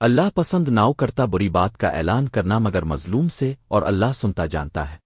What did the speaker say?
اللہ پسند ناؤ کرتا بری بات کا اعلان کرنا مگر مظلوم سے اور اللہ سنتا جانتا ہے۔